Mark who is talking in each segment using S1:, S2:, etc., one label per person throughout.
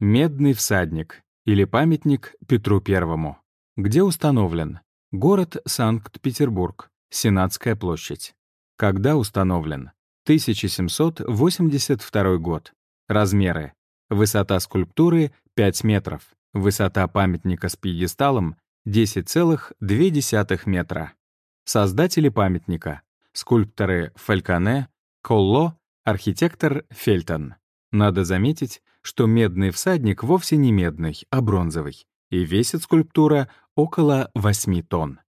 S1: Медный всадник или памятник Петру I. Где установлен? Город Санкт-Петербург, Сенатская площадь. Когда установлен? 1782 год. Размеры. Высота скульптуры — 5 метров. Высота памятника с пьедесталом — 10,2 метра. Создатели памятника. Скульпторы Фальконе, Колло, архитектор Фельтон. Надо заметить, что медный всадник вовсе не медный, а бронзовый, и весит скульптура около 8 тонн.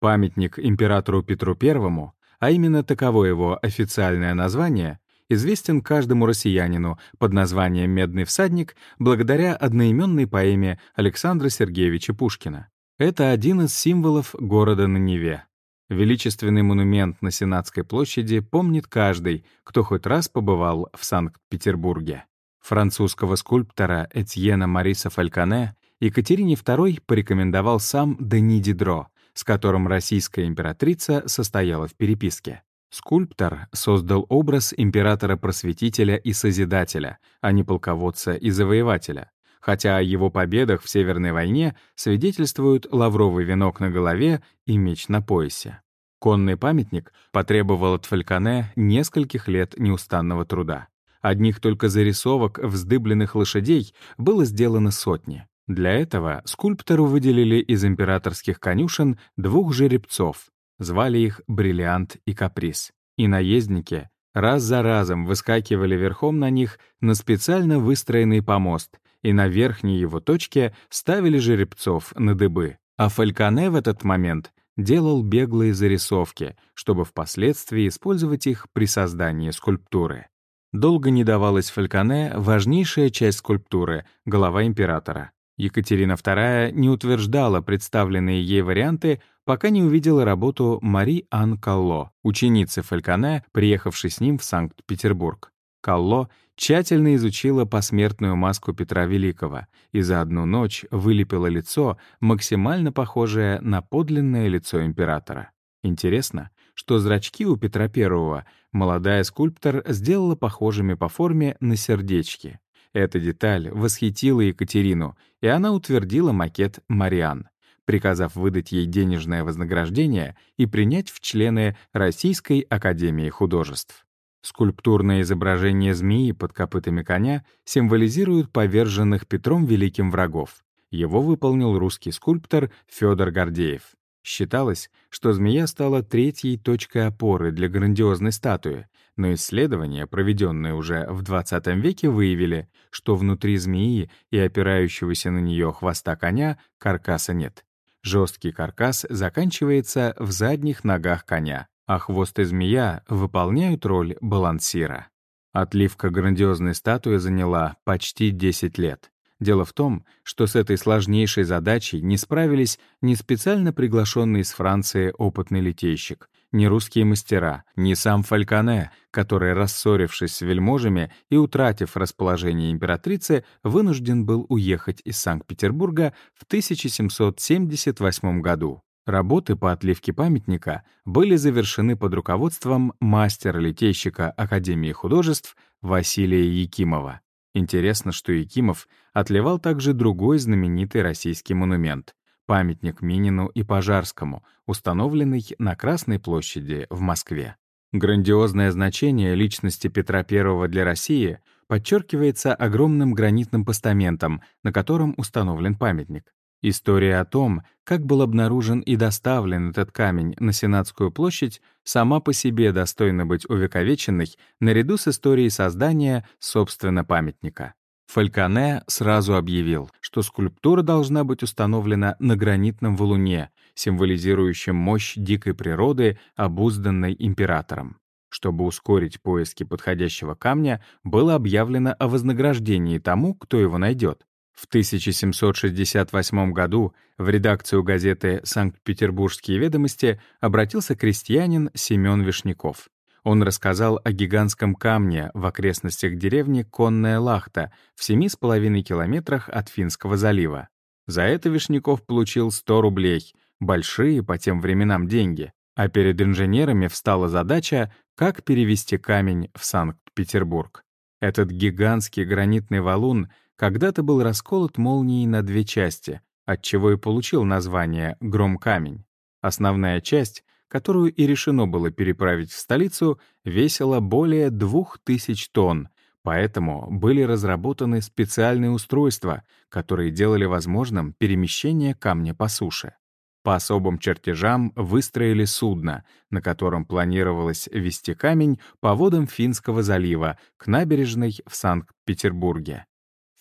S1: Памятник императору Петру I, а именно таково его официальное название, известен каждому россиянину под названием «Медный всадник» благодаря одноименной поэме Александра Сергеевича Пушкина. Это один из символов города на Неве. Величественный монумент на Сенатской площади помнит каждый, кто хоть раз побывал в Санкт-Петербурге. Французского скульптора Этьена Мариса Фальконе Екатерине II порекомендовал сам Дени Дидро, с которым российская императрица состояла в переписке. Скульптор создал образ императора-просветителя и созидателя, а не полководца и завоевателя. Хотя о его победах в Северной войне свидетельствуют лавровый венок на голове и меч на поясе. Конный памятник потребовал от Фальконе нескольких лет неустанного труда. Одних только зарисовок вздыбленных лошадей было сделано сотни. Для этого скульптору выделили из императорских конюшен двух жеребцов, звали их Бриллиант и Каприз. И наездники раз за разом выскакивали верхом на них на специально выстроенный помост и на верхней его точке ставили жеребцов на дыбы. А Фальконе в этот момент делал беглые зарисовки, чтобы впоследствии использовать их при создании скульптуры. Долго не давалась Фальконе важнейшая часть скульптуры — голова императора. Екатерина II не утверждала представленные ей варианты, пока не увидела работу Мари Ан Калло, ученицы Фальконе, приехавшей с ним в Санкт-Петербург. Калло тщательно изучила посмертную маску Петра Великого и за одну ночь вылепила лицо, максимально похожее на подлинное лицо императора. Интересно, что зрачки у Петра I молодая скульптор сделала похожими по форме на сердечки. Эта деталь восхитила Екатерину, и она утвердила макет Мариан, приказав выдать ей денежное вознаграждение и принять в члены Российской академии художеств. Скульптурное изображение змеи под копытами коня символизирует поверженных Петром Великим врагов. Его выполнил русский скульптор Федор Гордеев. Считалось, что змея стала третьей точкой опоры для грандиозной статуи, но исследования, проведенные уже в XX веке, выявили, что внутри змеи и опирающегося на нее хвоста коня каркаса нет. Жесткий каркас заканчивается в задних ногах коня, а хвост и змея выполняют роль балансира. Отливка грандиозной статуи заняла почти 10 лет. Дело в том, что с этой сложнейшей задачей не справились ни специально приглашенный из Франции опытный литейщик, ни русские мастера, ни сам Фальконе, который, рассорившись с вельможами и утратив расположение императрицы, вынужден был уехать из Санкт-Петербурга в 1778 году. Работы по отливке памятника были завершены под руководством мастера-литейщика Академии художеств Василия Якимова. Интересно, что Якимов отливал также другой знаменитый российский монумент — памятник Минину и Пожарскому, установленный на Красной площади в Москве. Грандиозное значение личности Петра I для России подчеркивается огромным гранитным постаментом, на котором установлен памятник. История о том, как был обнаружен и доставлен этот камень на Сенатскую площадь, сама по себе достойна быть увековеченной наряду с историей создания, собственно, памятника. Фальконе сразу объявил, что скульптура должна быть установлена на гранитном валуне, символизирующем мощь дикой природы, обузданной императором. Чтобы ускорить поиски подходящего камня, было объявлено о вознаграждении тому, кто его найдет. В 1768 году в редакцию газеты «Санкт-Петербургские ведомости» обратился крестьянин Семен Вишняков. Он рассказал о гигантском камне в окрестностях деревни Конная Лахта в 7,5 километрах от Финского залива. За это Вишняков получил 100 рублей, большие по тем временам деньги, а перед инженерами встала задача, как перевести камень в Санкт-Петербург. Этот гигантский гранитный валун когда-то был расколот молнией на две части, отчего и получил название «Гром-камень». Основная часть, которую и решено было переправить в столицу, весила более 2000 тонн, поэтому были разработаны специальные устройства, которые делали возможным перемещение камня по суше. По особым чертежам выстроили судно, на котором планировалось вести камень по водам Финского залива к набережной в Санкт-Петербурге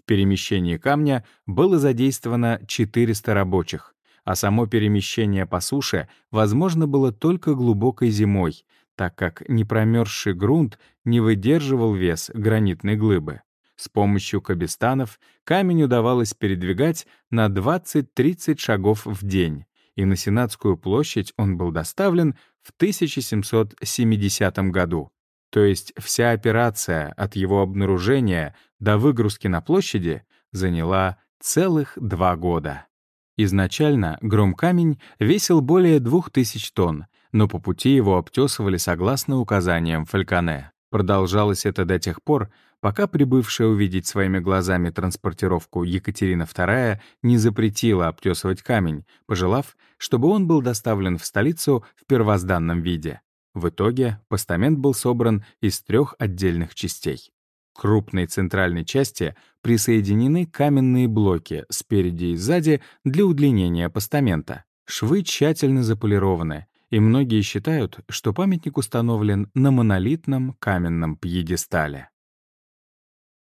S1: перемещении камня было задействовано 400 рабочих, а само перемещение по суше возможно было только глубокой зимой, так как непромерзший грунт не выдерживал вес гранитной глыбы. С помощью кабестанов камень удавалось передвигать на 20-30 шагов в день, и на Сенатскую площадь он был доставлен в 1770 году. То есть вся операция от его обнаружения до выгрузки на площади заняла целых два года. Изначально гром-камень весил более 2000 тонн, но по пути его обтесывали согласно указаниям Фальконе. Продолжалось это до тех пор, пока прибывшая увидеть своими глазами транспортировку Екатерина II не запретила обтесывать камень, пожелав, чтобы он был доставлен в столицу в первозданном виде. В итоге постамент был собран из трех отдельных частей. Крупной центральной части присоединены каменные блоки спереди и сзади для удлинения постамента. Швы тщательно заполированы, и многие считают, что памятник установлен на монолитном каменном пьедестале.